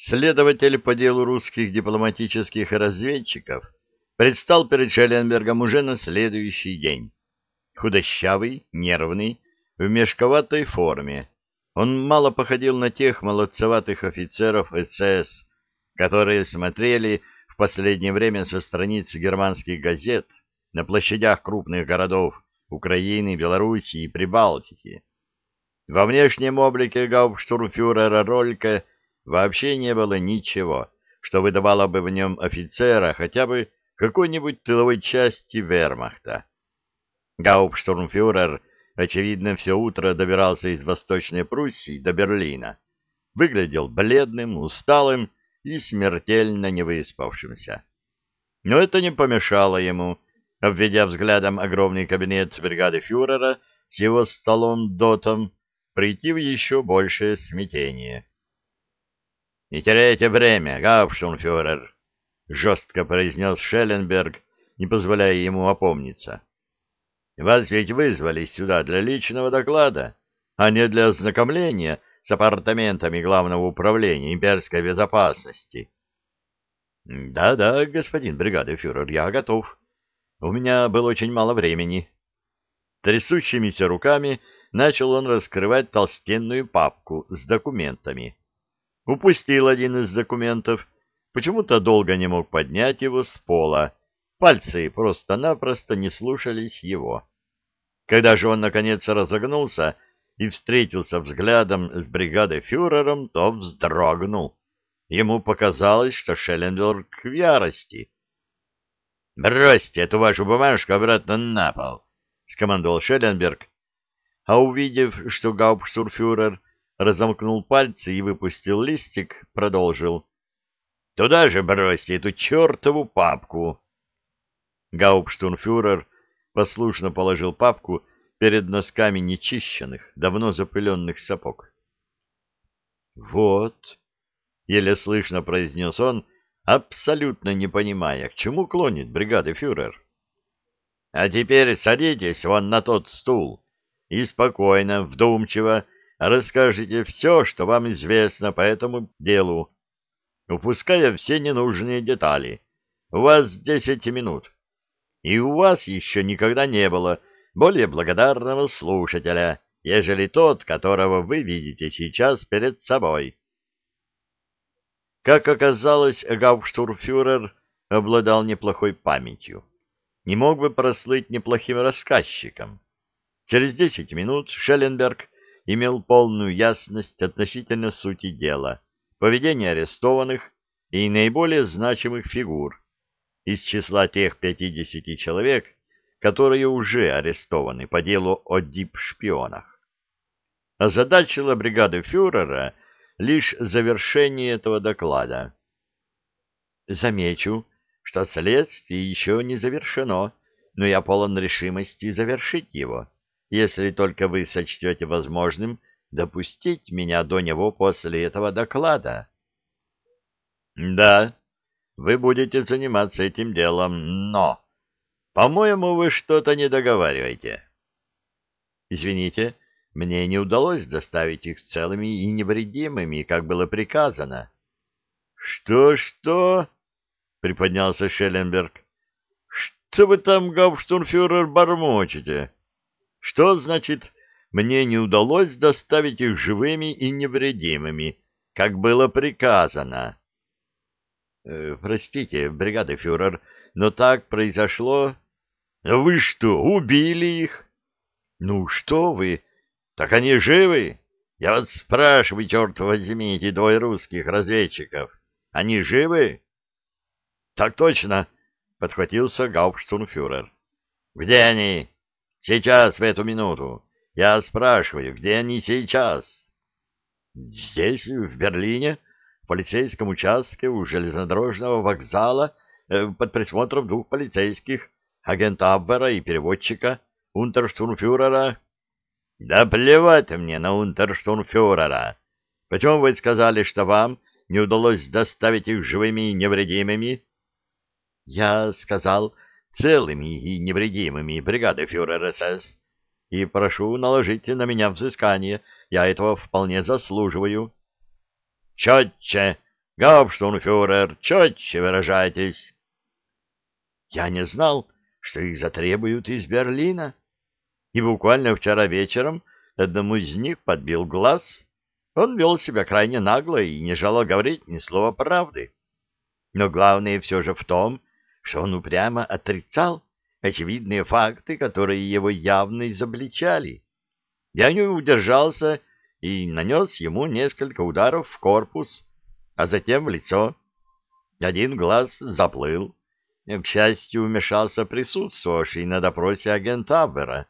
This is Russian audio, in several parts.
Следователь по делу русских дипломатических разведчиков предстал перед Шелленбергом уже на следующий день. Худощавый, нервный, в мешковатой форме. Он мало походил на тех молодцеватых офицеров СС, которые смотрели в последнее время со страниц германских газет на площадях крупных городов Украины, Белоруссии и Прибалтики. Во внешнем облике гауптштурмфюрера Ролька вообще не было ничего, что выдавало бы в нем офицера хотя бы какой-нибудь тыловой части вермахта. Гауптштурмфюрер, очевидно, все утро добирался из Восточной Пруссии до Берлина. Выглядел бледным, усталым и смертельно невыспавшимся. Но это не помешало ему, обведя взглядом огромный кабинет бригады фюрера с его столом-дотом, прийти в еще большее смятение. — Не теряйте время, гауптштурмфюрер, — жестко произнес Шелленберг, не позволяя ему опомниться. — Вас ведь вызвали сюда для личного доклада, а не для ознакомления с апартаментами Главного управления имперской безопасности. Да — Да-да, господин бригады фюрер, я готов. У меня было очень мало времени. Трясущимися руками начал он раскрывать толстенную папку с документами. Упустил один из документов, почему-то долго не мог поднять его с пола, пальцы просто-напросто не слушались его. Когда же он, наконец, разогнулся и встретился взглядом с бригадой фюрером, то вздрогнул. Ему показалось, что Шелленберг в ярости. — Бросьте эту вашу бумажку обратно на пол! — скомандовал Шелленберг. А увидев, что гауптштурфюрер разомкнул пальцы и выпустил листик, продолжил. «Туда же бросьте эту чертову папку!» Гауптштурмфюрер послушно положил папку перед носками нечищенных, давно запыленных сапог. «Вот», — еле слышно произнес он, абсолютно не понимая, к чему клонит бригады фюрер. «А теперь садитесь вон на тот стул и спокойно, вдумчиво, расскажите все, что вам известно по этому делу, упуская все ненужные детали. У вас десять минут. И у вас еще никогда не было более благодарного слушателя, ежели тот, которого вы видите сейчас перед собой. Как оказалось, гауптштурмфюрер обладал неплохой памятью. Не мог бы прослыть неплохим рассказчиком. Через десять минут Шелленберг имел полную ясность относительно сути дела, поведения арестованных и наиболее значимых фигур из числа тех 50 человек, которые уже арестованы по делу о дип-шпионах. Озадачила бригада фюрера лишь завершение этого доклада. Замечу, что следствие еще не завершено, но я полон решимости завершить его если только вы сочтете возможным допустить меня до него после этого доклада. — Да, вы будете заниматься этим делом, но, по-моему, вы что-то не договариваете. — Извините, мне не удалось доставить их целыми и невредимыми, как было приказано. «Что, — Что-что? — приподнялся Шелленберг. — Что вы там, гауптштурмфюрер, бормочете? — что значит «мне не удалось доставить их живыми и невредимыми», как было приказано? Э, простите, бригада фюрер, но так произошло. Вы что, убили их? Ну что вы? Так они живы? Я вот спрашиваю, черт возьми, эти двое русских разведчиков. Они живы? Так точно, подхватился гауптштурмфюрер. Где они? Сейчас, в эту минуту. Я спрашиваю, где они сейчас? Здесь, в Берлине, в полицейском участке у железнодорожного вокзала, э, под присмотром двух полицейских, агента Абвера и переводчика, унтерштурмфюрера. Да плевать мне на унтерштурмфюрера. Почему вы сказали, что вам не удалось доставить их живыми и невредимыми? Я сказал, целыми и невредимыми бригады фюрер СС, и прошу наложить на меня взыскание, я этого вполне заслуживаю. — Четче! Гауптштунфюрер, четче выражайтесь. Я не знал, что их затребуют из Берлина. И буквально вчера вечером одному из них подбил глаз. Он вел себя крайне нагло и не желал говорить ни слова правды. Но главное все же в том, что он упрямо отрицал очевидные факты, которые его явно изобличали. Я не удержался и нанес ему несколько ударов в корпус, а затем в лицо. Один глаз заплыл. К счастью, вмешался присутствовавший на допросе агент Абвера,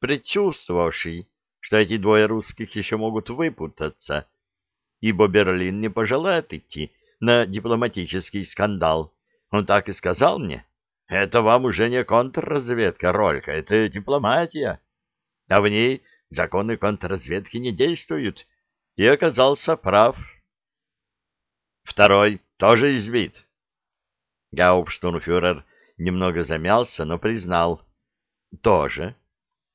предчувствовавший, что эти двое русских еще могут выпутаться, ибо Берлин не пожелает идти на дипломатический скандал. Он так и сказал мне. Это вам уже не контрразведка, Ролька, это дипломатия. А в ней законы контрразведки не действуют. И оказался прав. Второй тоже избит. Гауптштурмфюрер немного замялся, но признал. Тоже.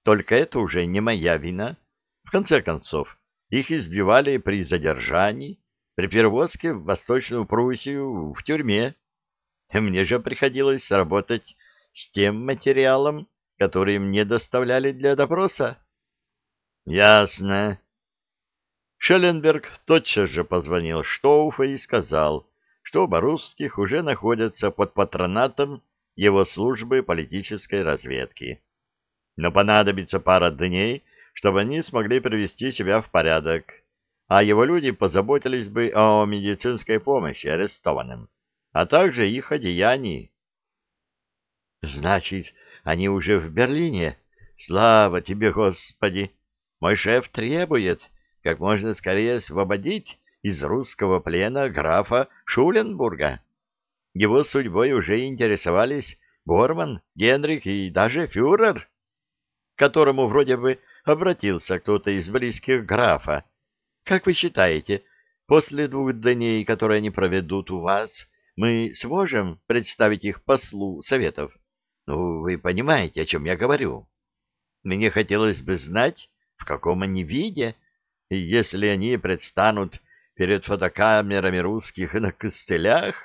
Только это уже не моя вина. В конце концов, их избивали при задержании, при перевозке в Восточную Пруссию, в тюрьме. Мне же приходилось работать с тем материалом, который мне доставляли для допроса. Ясно. Шелленберг тотчас же позвонил Штоуфа и сказал, что оба русских уже находятся под патронатом его службы политической разведки. Но понадобится пара дней, чтобы они смогли привести себя в порядок, а его люди позаботились бы о медицинской помощи арестованным, а также их одеянии. Значит, они уже в Берлине? Слава тебе, Господи! Мой шеф требует как можно скорее освободить из русского плена графа Шуленбурга. Его судьбой уже интересовались Борман, Генрих и даже фюрер, к которому вроде бы обратился кто-то из близких графа. Как вы считаете, после двух дней, которые они проведут у вас, мы сможем представить их послу Советов? Ну, вы понимаете, о чем я говорю. Мне хотелось бы знать, в каком они виде, если они предстанут перед фотокамерами русских на костылях?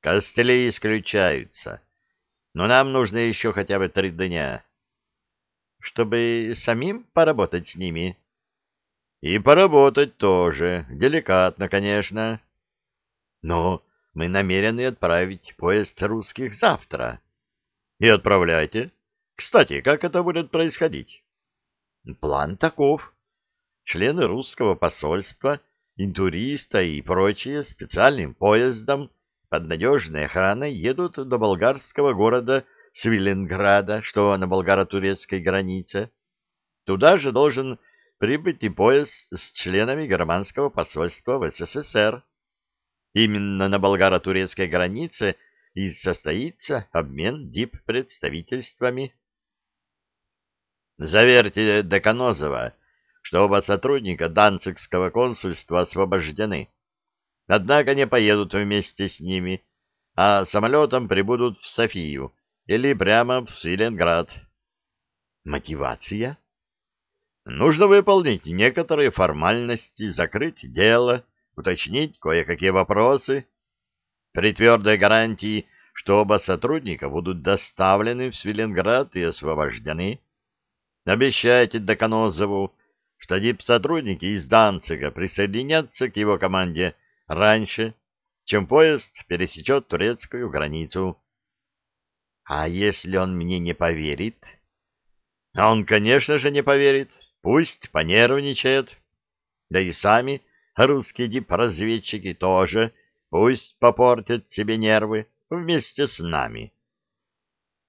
Костыли исключаются, но нам нужно еще хотя бы три дня, чтобы самим поработать с ними. И поработать тоже, деликатно, конечно. Но мы намерены отправить поезд русских завтра. И отправляйте. Кстати, как это будет происходить? План таков. Члены русского посольства, интуриста и прочие специальным поездом под надежной охраной едут до болгарского города Свиленграда, что на болгаро-турецкой границе. Туда же должен прибыть и поезд с членами германского посольства в СССР. Именно на болгаро-турецкой границе и состоится обмен дип-представительствами. Заверьте Деканозова, что оба сотрудника Данцигского консульства освобождены. Однако не поедут вместе с ними, а самолетом прибудут в Софию или прямо в Свиленград. Мотивация? Нужно выполнить некоторые формальности, закрыть дело, уточнить кое-какие вопросы. При твердой гарантии, что оба сотрудника будут доставлены в Свиленград и освобождены, Обещайте Деканозову, что дипсотрудники из Данцига присоединятся к его команде раньше, чем поезд пересечет турецкую границу. А если он мне не поверит? Он, конечно же, не поверит. Пусть понервничает. Да и сами русские дипразведчики тоже пусть попортят себе нервы вместе с нами.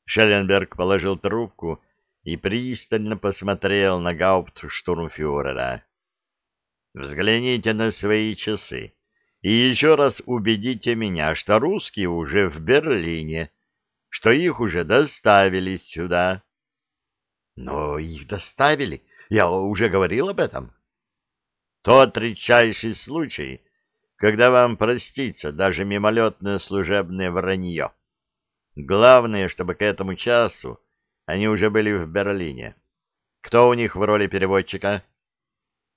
Шелленберг положил трубку и пристально посмотрел на гауптштурмфюрера. «Взгляните на свои часы и еще раз убедите меня, что русские уже в Берлине, что их уже доставили сюда». «Но их доставили, я уже говорил об этом». «Тот редчайший случай, когда вам простится даже мимолетное служебное вранье. Главное, чтобы к этому часу они уже были в Берлине. Кто у них в роли переводчика?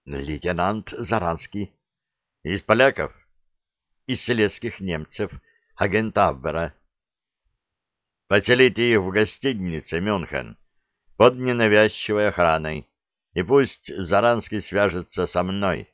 Лейтенант Заранский. Из поляков? из селецких немцев, агент Абвера. Поселите их в гостинице Мюнхен под ненавязчивой охраной, и пусть Заранский свяжется со мной.